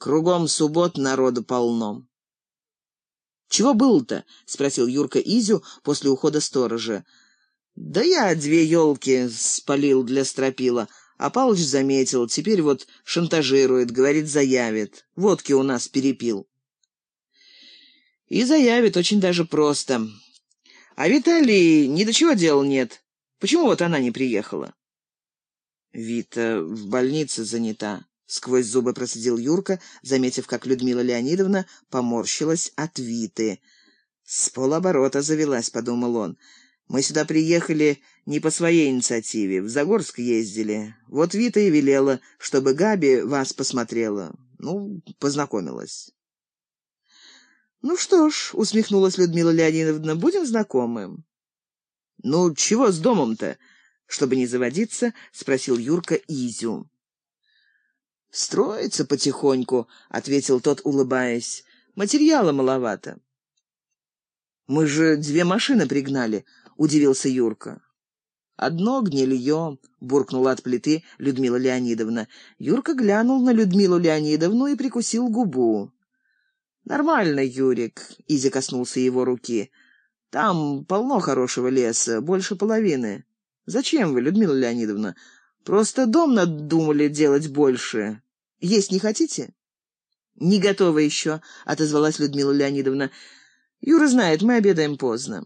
Кругом суббот народу полно. «Чего было-то?» — спросил Юрка Изю после ухода сторожа. «Да я две елки спалил для стропила, а Палыч заметил, теперь вот шантажирует, говорит, заявит. Водки у нас перепил». «И заявит очень даже просто. А Виталий ни до чего дела нет. Почему вот она не приехала?» «Вита в больнице занята», — сквозь зубы процедил Юрка, заметив, как Людмила Леонидовна поморщилась от Виты. «С полоборота завелась», — подумал он. «Мы сюда приехали не по своей инициативе, в Загорск ездили. Вот Вита и велела, чтобы Габи вас посмотрела. Ну, познакомилась». «Ну что ж», — усмехнулась Людмила Леонидовна, — «будем знакомы». «Ну, чего с домом-то?» Чтобы не заводиться, спросил Юрка Изю. «Строится потихоньку», — ответил тот, улыбаясь. «Материала маловато». «Мы же две машины пригнали», — удивился Юрка. «Одно гнилье», — буркнула от плиты Людмила Леонидовна. Юрка глянул на Людмилу Леонидовну и прикусил губу. «Нормально, Юрик», — Изя коснулся его руки. «Там полно хорошего леса, больше половины. «Зачем вы, Людмила Леонидовна? Просто дом надумали делать больше. Есть не хотите?» «Не готова еще», — отозвалась Людмила Леонидовна. «Юра знает, мы обедаем поздно».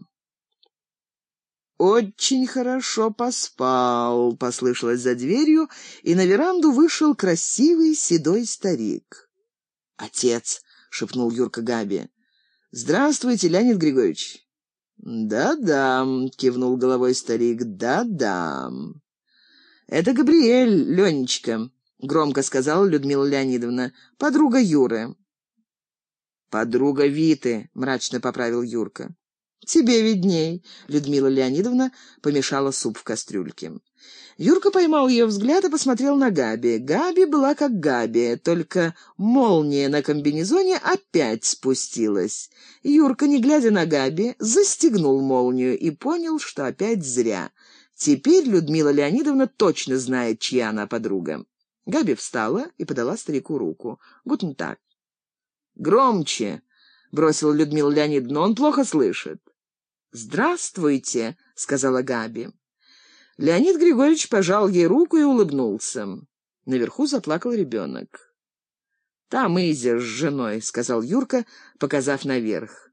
«Очень хорошо поспал», — послышалось за дверью, и на веранду вышел красивый седой старик. «Отец», — шепнул Юрка Габи. «Здравствуйте, Леонид Григорьевич». «Да-да», — кивнул головой старик, — «да-да». «Это Габриэль, Ленечка», — громко сказала Людмила Леонидовна, — «подруга Юры». «Подруга Виты», — мрачно поправил Юрка. «Тебе видней», — Людмила Леонидовна помешала суп в кастрюльке. Юрка поймал ее взгляд и посмотрел на Габи. Габи была как Габи, только молния на комбинезоне опять спустилась. Юрка, не глядя на Габи, застегнул молнию и понял, что опять зря. Теперь Людмила Леонидовна точно знает, чья она подруга. Габи встала и подала старику руку. «Гутен так». «Громче!» — бросила Людмила Леонидовна. «Он плохо слышит». «Здравствуйте!» — сказала Габи. Леонид Григорьевич пожал ей руку и улыбнулся. Наверху заплакал ребенок. «Там Изя с женой», — сказал Юрка, показав наверх.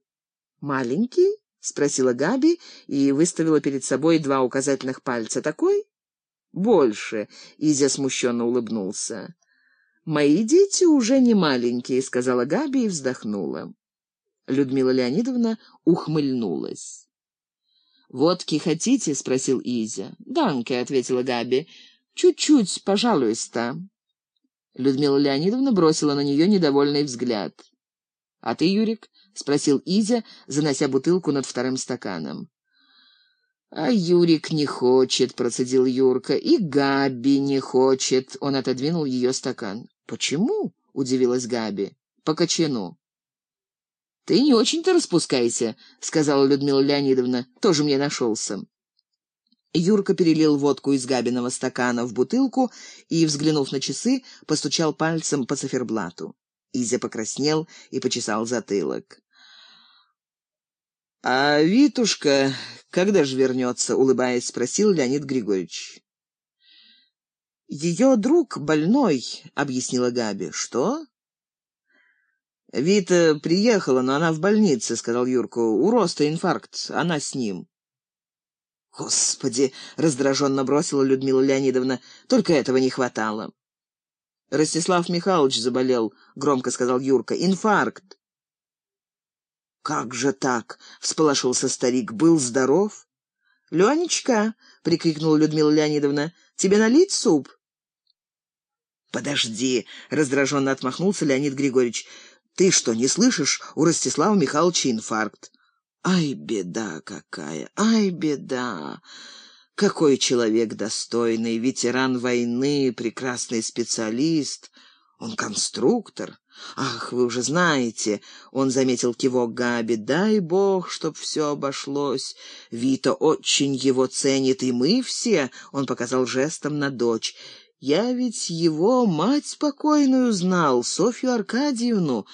«Маленький?» — спросила Габи и выставила перед собой два указательных пальца. «Такой?» «Больше», — Изя смущенно улыбнулся. «Мои дети уже не маленькие», — сказала Габи и вздохнула. Людмила Леонидовна ухмыльнулась. «Водки хотите?» — спросил Изя. «Данке», — ответила Габи. «Чуть-чуть, пожалуйста». Людмила Леонидовна бросила на нее недовольный взгляд. «А ты, Юрик?» — спросил Изя, занося бутылку над вторым стаканом. «А Юрик не хочет», — процедил Юрка. «И Габи не хочет». Он отодвинул ее стакан. «Почему?» — удивилась Габи. «По кочану». «Ты не очень-то распускайся», — сказала Людмила Леонидовна. «Тоже мне нашелся». Юрка перелил водку из Габиного стакана в бутылку и, взглянув на часы, постучал пальцем по циферблату. Изя покраснел и почесал затылок. «А Витушка когда же вернется?» — улыбаясь, спросил Леонид Григорьевич. «Ее друг больной», — объяснила Габи. «Что?» «Вита приехала, но она в больнице», — сказал Юрка. «У Роста инфаркт, она с ним». «Господи!» — раздраженно бросила Людмила Леонидовна. «Только этого не хватало». «Ростислав Михайлович заболел», — громко сказал Юрка. «Инфаркт». «Как же так?» — всполошился старик. «Был здоров?» «Ленечка!» — прикрикнула Людмила Леонидовна. «Тебе налить суп?» «Подожди!» — раздраженно отмахнулся Леонид Григорьевич. Ты что, не слышишь? У Ростислава Михайловича инфаркт. Ай, беда какая, ай, беда. Какой человек достойный, ветеран войны, прекрасный специалист. Он конструктор. Ах, вы уже знаете, он заметил кивок Габи. Дай бог, чтоб все обошлось. Вита очень его ценит, и мы все, он показал жестом на дочь. Я ведь его мать покойную знал, Софью Аркадьевну,